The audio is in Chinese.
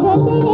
我